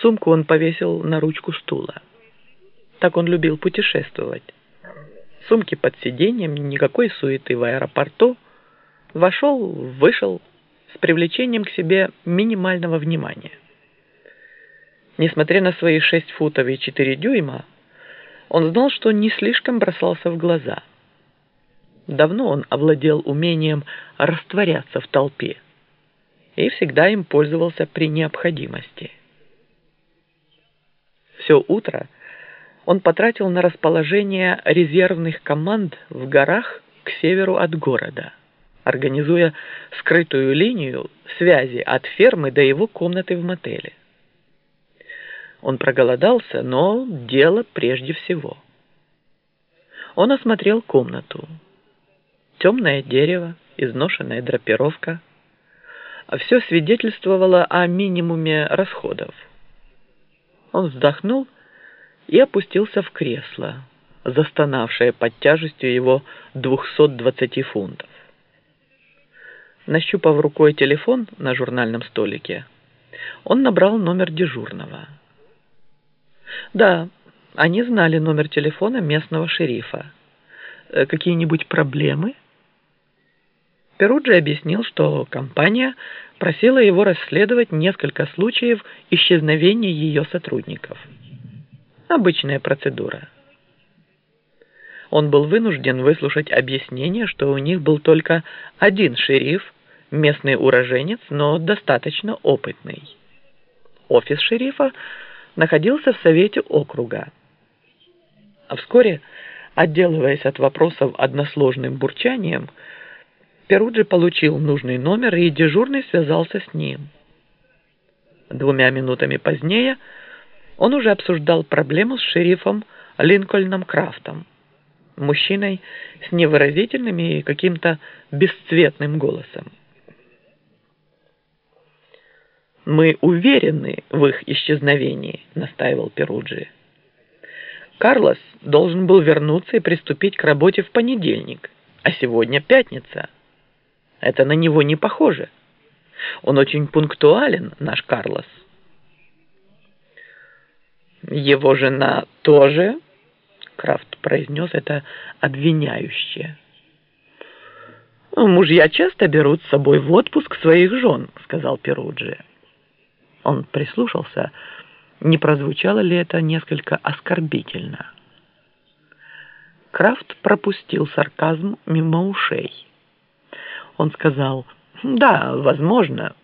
Сумку он повесил на ручку стула. Так он любил путешествовать. Сумки под сиденьем, никакой суеты в аэропорту. Вошел, вышел с привлечением к себе минимального внимания. Несмотря на свои 6 футов и 4 дюйма, он знал, что не слишком бросался в глаза. Давно он овладел умением растворяться в толпе и всегда им пользовался при необходимости. Все утро он потратил на расположение резервных команд в горах к северу от города, организуя скрытую линию связи от фермы до его комнаты в мотеле. Он проголодался, но дело прежде всего. Он осмотрел комнату. Темное дерево, изношенная драпировка. Все свидетельствовало о минимуме расходов. Он вздохнул и опустился в кресло, застонавшее под тяжестью его 220 фунтов. Нащупав рукой телефон на журнальном столике, он набрал номер дежурного. Да, они знали номер телефона местного шерифа. Э, какие-нибудь проблемы? Перуджи объяснил, что компания просила его расследовать несколько случаев исчезновения ее сотрудников. Обычная процедура. Он был вынужден выслушать объяснение, что у них был только один шериф, местный уроженец, но достаточно опытный. Офис шерифа находился в совете округа. А вскоре, отделываясь от вопросов односложным бурчанием, Перуджи получил нужный номер, и дежурный связался с ним. Двумя минутами позднее он уже обсуждал проблему с шерифом Линкольном Крафтом, мужчиной с невыразительным и каким-то бесцветным голосом. «Мы уверены в их исчезновении», — настаивал Перуджи. «Карлос должен был вернуться и приступить к работе в понедельник, а сегодня пятница. Это на него не похоже. Он очень пунктуален, наш Карлос». «Его жена тоже?» — Крафт произнес это обвиняюще. «Мужья часто берут с собой в отпуск своих жен», — сказал Перуджи. Он прислушался, не прозвучало ли это несколько оскорбительно. Крафт пропустил сарказм мимо ушей. Он сказал, «Да, возможно,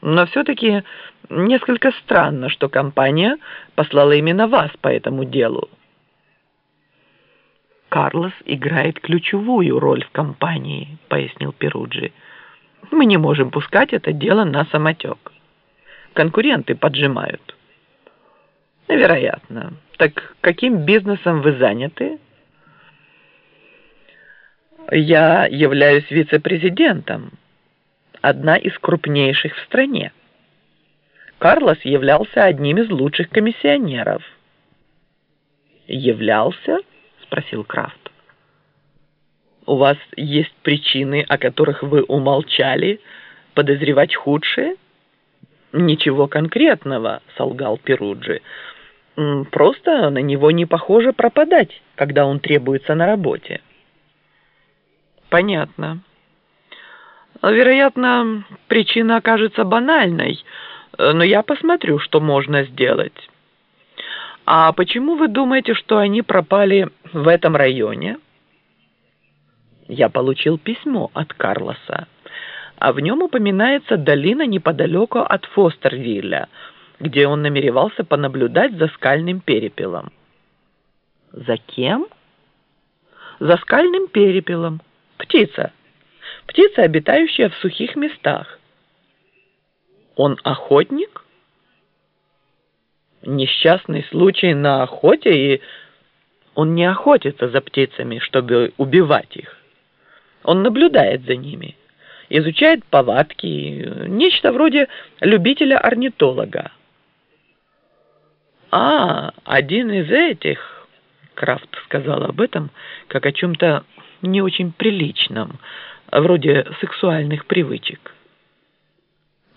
но все-таки несколько странно, что компания послала именно вас по этому делу». «Карлос играет ключевую роль в компании», — пояснил Перуджи. «Мы не можем пускать это дело на самотек» конкуренты поджимают. Вероятно. Так каким бизнесом вы заняты? Я являюсь вице-президентом. Одна из крупнейших в стране. Карлос являлся одним из лучших комиссионеров. «Являлся?» – спросил Крафт. «У вас есть причины, о которых вы умолчали, подозревать худшее?» «Ничего конкретного», — солгал Перуджи. «Просто на него не похоже пропадать, когда он требуется на работе». «Понятно. Вероятно, причина окажется банальной, но я посмотрю, что можно сделать». «А почему вы думаете, что они пропали в этом районе?» «Я получил письмо от Карлоса» а в нем упоминается долина неподалеку от Фостервилля, где он намеревался понаблюдать за скальным перепелом. За кем? За скальным перепелом. Птица. Птица, обитающая в сухих местах. Он охотник? Несчастный случай на охоте, и он не охотится за птицами, чтобы убивать их. Он наблюдает за ними изучает повадки, нечто вроде любителя-орнитолога. «А, один из этих...» — Крафт сказал об этом, как о чем-то не очень приличном, вроде сексуальных привычек.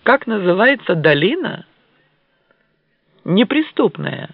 «Как называется долина?» неприступная.